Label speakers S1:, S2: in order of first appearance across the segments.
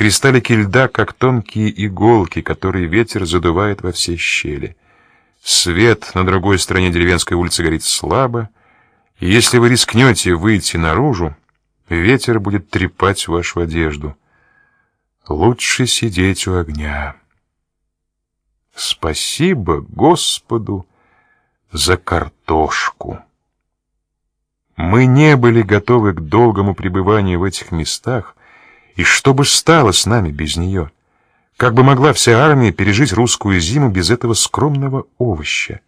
S1: Кристаллики льда, как тонкие иголки, которые ветер задувает во все щели. Свет на другой стороне деревенской улицы горит слабо, и если вы рискнете выйти наружу, ветер будет трепать вашу одежду. Лучше сидеть у огня. Спасибо Господу за картошку. Мы не были готовы к долгому пребыванию в этих местах, и что бы стало с нами без нее? Как бы могла вся армия пережить русскую зиму без этого скромного овоща?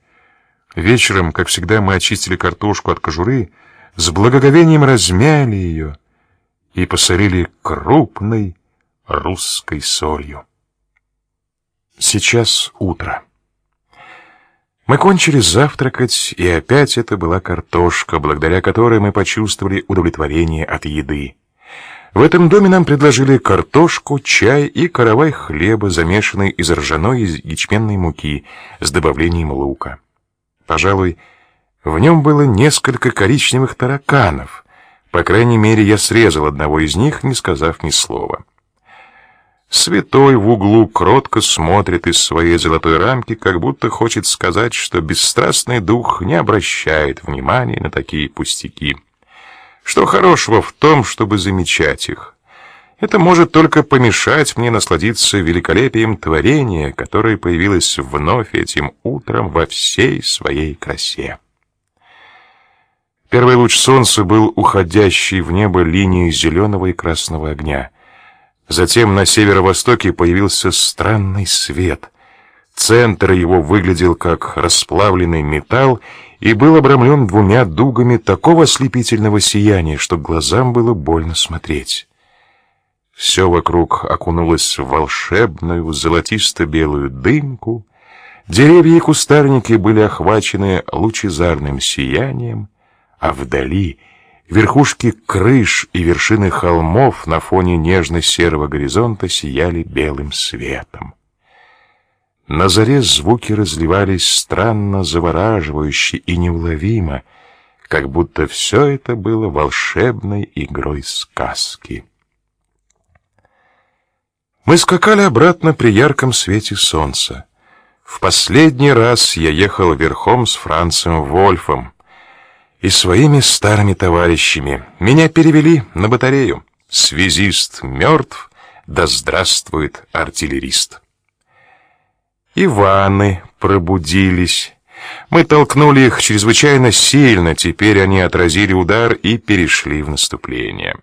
S1: Вечером, как всегда, мы очистили картошку от кожуры, с благоговением размяли ее и посолили крупной русской солью. Сейчас утро. Мы кончили завтракать, и опять это была картошка, благодаря которой мы почувствовали удовлетворение от еды. В этом доме нам предложили картошку, чай и каравай хлеба, замешанный из ржаной и ячменной муки с добавлением лука. Пожалуй, в нем было несколько коричневых тараканов. По крайней мере, я срезал одного из них, не сказав ни слова. Святой в углу кротко смотрит из своей золотой рамки, как будто хочет сказать, что бесстрастный дух не обращает внимания на такие пустяки. Что хорошего в том, чтобы замечать их? Это может только помешать мне насладиться великолепием творения, которое появилось вновь этим утром во всей своей красе. Первый луч солнца был уходящий в небо линией зеленого и красного огня — Затем на северо-востоке появился странный свет. Центр его выглядел как расплавленный металл и был обрамлен двумя дугами такого ослепительного сияния, что глазам было больно смотреть. Все вокруг окунулось в волшебную золотисто-белую дымку, деревья и кустарники были охвачены лучезарным сиянием, а вдали — Верхушки крыш и вершины холмов на фоне нежно-серого горизонта сияли белым светом. На заре звуки разливались странно завораживающе и неуловимо, как будто все это было волшебной игрой сказки. Мы скакали обратно при ярком свете солнца. В последний раз я ехал верхом с Францем Вольфом, и своими старыми товарищами. Меня перевели на батарею. Связист мертв, да здравствует артиллерист. Иваны пробудились. Мы толкнули их чрезвычайно сильно, теперь они отразили удар и перешли в наступление.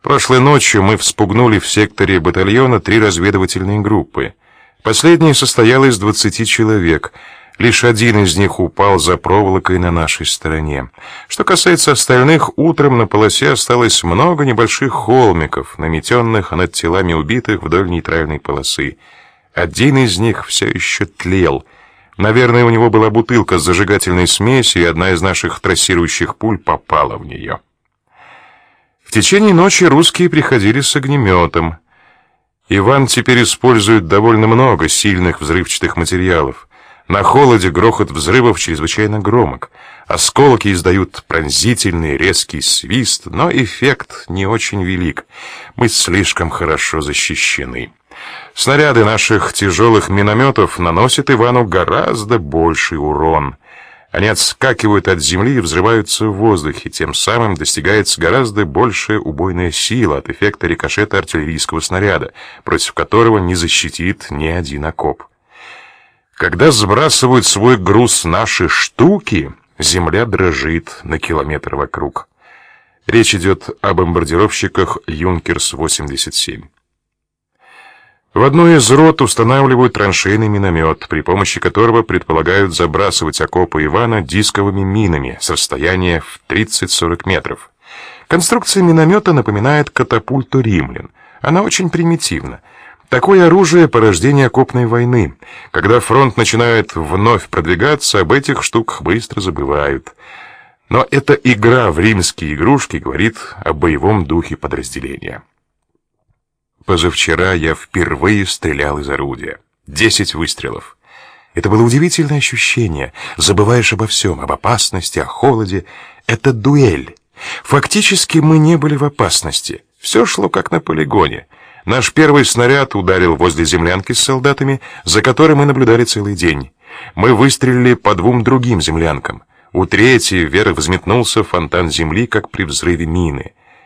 S1: Прошлой ночью мы вспугнули в секторе батальона три разведывательные группы. Последняя состояла из двадцати человек — Лишь один из них упал за проволокой на нашей стороне. Что касается остальных, утром на полосе осталось много небольших холмиков, наметенных над телами убитых вдоль нейтральной полосы. Один из них все еще тлел. Наверное, у него была бутылка с зажигательной смесью, и одна из наших трассирующих пуль попала в нее. В течение ночи русские приходили с огнеметом. Иван теперь использует довольно много сильных взрывчатых материалов. На холоде грохот взрывов чрезвычайно громок. Осколки издают пронзительный резкий свист, но эффект не очень велик. Мы слишком хорошо защищены. Снаряды наших тяжелых минометов наносят Ивану гораздо больший урон. Они отскакивают от земли и взрываются в воздухе, тем самым достигается гораздо большая убойная сила от эффекта рикошета артиллерийского снаряда, против которого не защитит ни один окоп. Когда сбрасывают свой груз наши штуки, земля дрожит на километр вокруг. Речь идет о бомбардировщиках «Юнкерс-87». В одной из рот устанавливают траншейный миномет, при помощи которого предполагают забрасывать окопы Ивана дисковыми минами с расстояния в 30-40 метров. Конструкция миномета напоминает катапульту римлян. Она очень примитивна. Такое оружие — порождение окопной войны. Когда фронт начинает вновь продвигаться, об этих штуках быстро забывают. Но эта игра в римские игрушки говорит о боевом духе подразделения. Позавчера я впервые стрелял из орудия. Десять выстрелов. Это было удивительное ощущение. Забываешь обо всем, об опасности, о холоде. Это дуэль. Фактически мы не были в опасности. Все шло как на полигоне. Наш первый снаряд ударил возле землянки с солдатами, за которой мы наблюдали целый день. Мы выстрелили по двум другим землянкам. У третьей вверх взметнулся фонтан земли, как при взрыве мины.